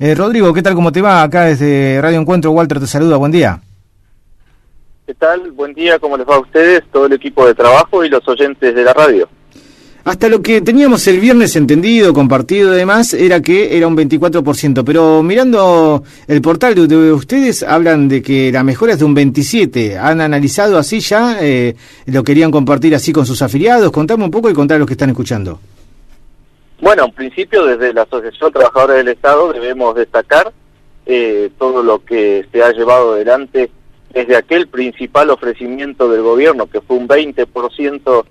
Eh, Rodrigo, ¿qué tal? ¿Cómo te va? Acá desde Radio Encuentro, Walter te saluda, buen día. ¿Qué tal? Buen día, ¿cómo les va a ustedes, todo el equipo de trabajo y los oyentes de la radio? Hasta lo que teníamos el viernes entendido, compartido y demás, era que era un 24%, pero mirando el portal de, ustedes, hablan de que la mejora es de un 27%. ¿Han analizado así ya? Eh, ¿Lo querían compartir así con sus afiliados? Contame un poco y contar a los que están escuchando. Bueno, en principio desde la Asociación Trabajadora del Estado debemos destacar eh, todo lo que se ha llevado adelante desde aquel principal ofrecimiento del gobierno, que fue un 20%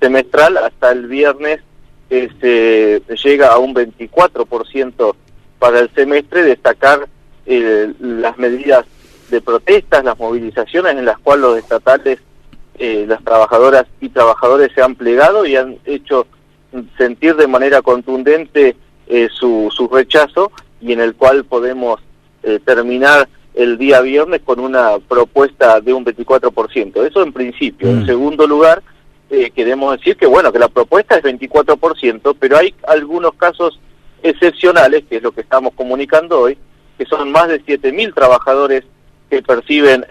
semestral, hasta el viernes que se llega a un 24% para el semestre, destacar eh, las medidas de protestas, las movilizaciones en las cuales los estatales, eh, las trabajadoras y trabajadores se han plegado y han hecho sentir de manera contundente eh, su, su rechazo y en el cual podemos eh, terminar el día viernes con una propuesta de un 24%. Eso en principio. En mm. segundo lugar, eh, queremos decir que bueno, que la propuesta es 24%, pero hay algunos casos excepcionales, que es lo que estamos comunicando hoy, que son más de 7.000 trabajadores que perciben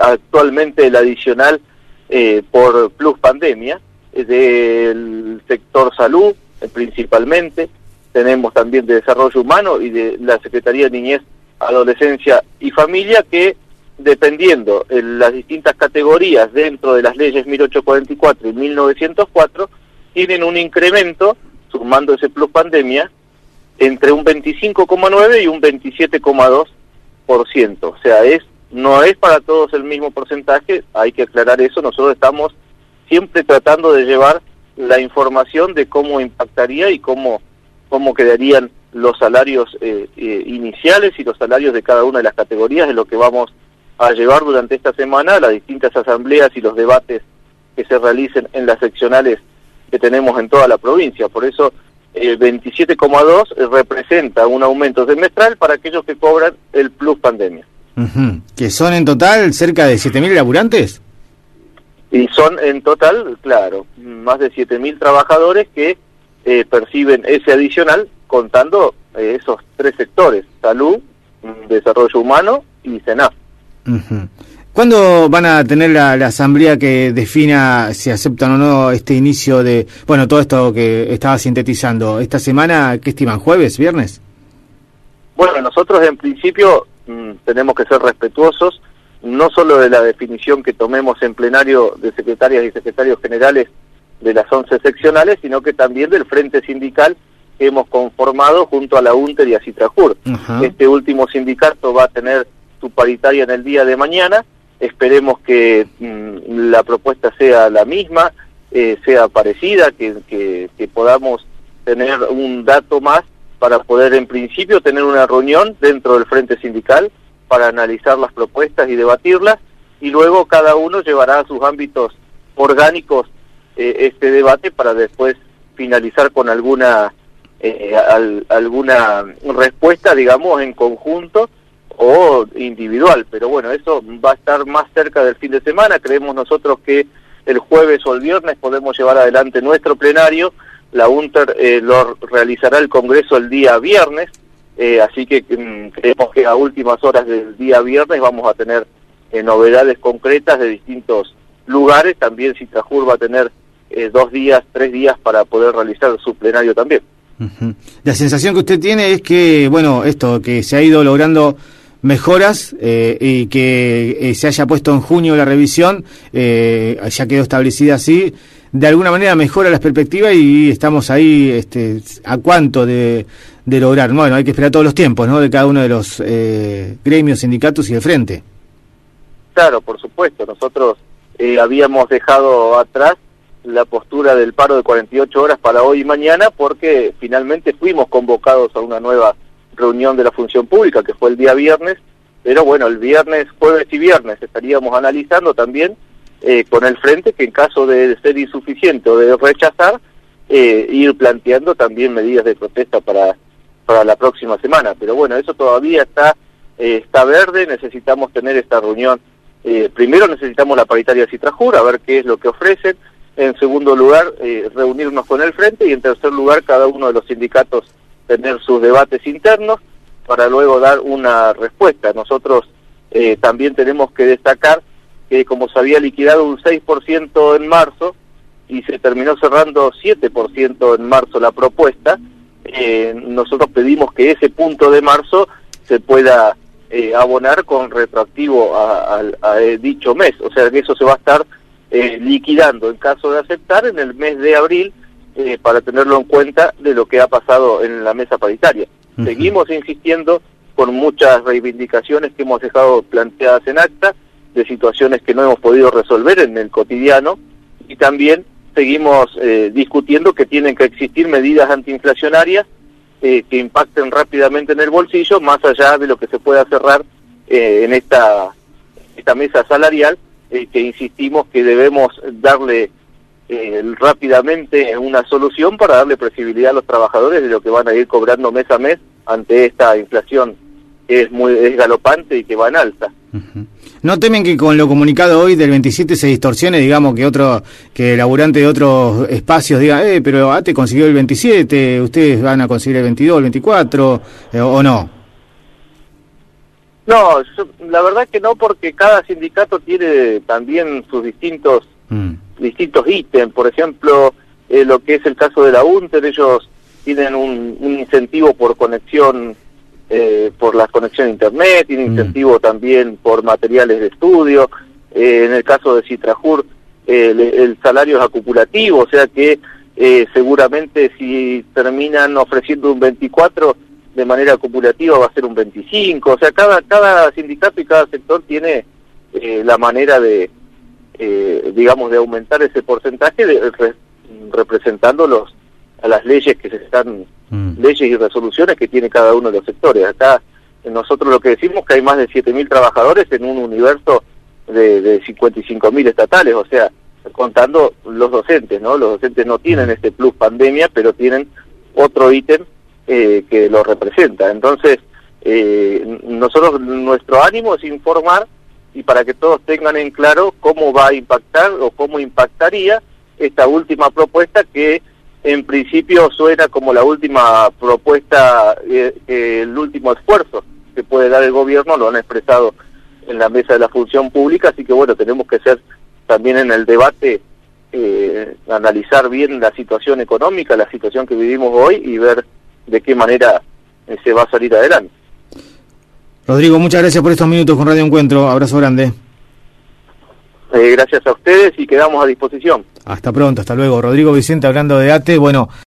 actualmente el adicional por plus pandemia, del sector salud eh, principalmente, tenemos también de desarrollo humano y de la Secretaría de Niñez, Adolescencia y Familia que dependiendo en las distintas categorías dentro de las leyes 1844 y 1904 tienen un incremento, sumando ese plus pandemia, entre un 25,9 y un 27,2%. O sea, es no es para todos el mismo porcentaje, hay que aclarar eso, nosotros estamos siempre tratando de llevar la información de cómo impactaría y cómo, cómo quedarían los salarios eh, eh, iniciales y los salarios de cada una de las categorías de lo que vamos a llevar durante esta semana las distintas asambleas y los debates que se realicen en las seccionales que tenemos en toda la provincia. Por eso el 27,2 representa un aumento semestral para aquellos que cobran el plus pandemia. ¿Que son en total cerca de 7.000 laburantes? Y son en total, claro, más de 7.000 trabajadores que eh, perciben ese adicional contando eh, esos tres sectores, salud, desarrollo humano y SENAF. ¿Cuándo van a tener la, asamblea que defina si aceptan o no este inicio de, bueno, todo esto que estaba sintetizando? ¿Esta semana qué estiman? ¿Jueves, viernes? Bueno, nosotros en principio mm, tenemos que ser respetuosos no solo de la definición que tomemos en plenario de secretarias y secretarios generales de las 11 seccionales, sino que también del frente sindical que hemos conformado junto a la UNTER y a Citrajur. Este último sindicato va a tener su paritaria en el día de mañana, esperemos que mm, la propuesta sea la misma, eh, sea parecida, que, que, que podamos tener un dato más para poder en principio tener una reunión dentro del frente sindical para analizar las propuestas y debatirlas, y luego cada uno llevará a sus ámbitos orgánicos eh, este debate para después finalizar con alguna eh, alguna respuesta, digamos, en conjunto o individual. Pero bueno, eso va a estar más cerca del fin de semana. Creemos nosotros que el jueves o el viernes podemos llevar adelante nuestro plenario. La UNTER eh, lo realizará el Congreso el día viernes eh, así que mm, creemos que a últimas horas del día viernes vamos a tener eh, novedades concretas de distintos lugares. También Citrajur va a tener eh, dos días, tres días para poder realizar su plenario también. La sensación que usted tiene es que, bueno, esto, que se ha ido logrando mejoras y que se haya puesto en junio la revisión, ya quedó establecida así, de alguna manera mejora las perspectivas y estamos ahí este, a cuánto de, de lograr. Bueno, hay que esperar todos los tiempos, ¿no? De cada uno de los eh, gremios, sindicatos y el frente. Claro, por supuesto. Nosotros eh, habíamos dejado atrás la postura del paro de 48 horas para hoy y mañana porque finalmente fuimos convocados a una nueva reunión de la función pública que fue el día viernes, pero bueno, el viernes, jueves y viernes estaríamos analizando también eh, con el frente que en caso de ser insuficiente o de rechazar, ir planteando también medidas de protesta para para la próxima semana. Pero bueno, eso todavía está, eh, está verde, necesitamos tener esta reunión. Eh, primero necesitamos la paritaria Citrajur, a ver qué es lo que ofrecen. En segundo lugar, eh, reunirnos con el frente y en tercer lugar, cada uno de los sindicatos tener sus debates internos. para luego dar una respuesta. Nosotros eh, también tenemos que destacar que como se había liquidado un 6% en marzo y se terminó cerrando 7% en marzo la propuesta, eh, nosotros pedimos que ese punto de marzo se pueda eh, abonar con retroactivo a, dicho mes, o sea que eso se va a estar eh, liquidando en caso de aceptar en el mes de abril para tenerlo en cuenta de lo que ha pasado en la mesa paritaria. Seguimos insistiendo con muchas reivindicaciones que hemos dejado planteadas en acta, de situaciones que no hemos podido resolver en el cotidiano y también seguimos eh, discutiendo que tienen que existir medidas antiinflacionarias eh, que impacten rápidamente en el bolsillo, más allá de lo que se pueda cerrar eh, en esta, esta mesa salarial, que insistimos que debemos darle rápidamente una solución para darle previsibilidad a los trabajadores de lo que van a ir cobrando mes a mes ante esta inflación que es muy es galopante y que va en alta. ¿No temen que con lo comunicado hoy del 27 se distorsione, digamos, que otro que el laburante de otros espacios diga, eh, pero ATE consiguió el 27, ustedes van a conseguir el 22, el 24, eh, o no? No, la verdad que no, porque cada sindicato tiene también sus distintos mm. distintos ítems. Por ejemplo, eh, lo que es el caso de la UNTER, ellos tienen un incentivo por conexión eh, por la conexión a internet, tiene mm. incentivo también por materiales de estudio. Eh, en el caso de Citrajur, el, salario es acumulativo, o sea que eh, seguramente si terminan ofreciendo un 24 de manera acumulativa va a ser un 25. O sea, cada, cada sindicato y cada sector tiene la manera de, digamos, de aumentar ese porcentaje representando los, a las leyes que se están Mm. leyes y resoluciones que tiene cada uno de los sectores. Acá nosotros lo que decimos que hay más de 7.000 trabajadores en un universo de, de 55.000 estatales, o sea, contando los docentes, ¿no? Los docentes no tienen mm. este plus pandemia, pero tienen otro ítem eh, que lo representa. Entonces, eh, nosotros, nuestro ánimo es informar y para que todos tengan en claro cómo va a impactar o cómo impactaría esta última propuesta que en principio suena como la última propuesta, eh, eh, el último esfuerzo que puede dar el gobierno, lo han expresado en la mesa de la función pública, así que bueno, tenemos que ser también en el debate, eh, analizar bien la situación económica, la situación que vivimos hoy y ver de qué manera se va a salir adelante. Rodrigo, muchas gracias por estos minutos con Radio Encuentro. Abrazo grande. Gracias a ustedes y quedamos a disposición. Hasta pronto, hasta luego. Rodrigo Vicente hablando de ATE. Bueno.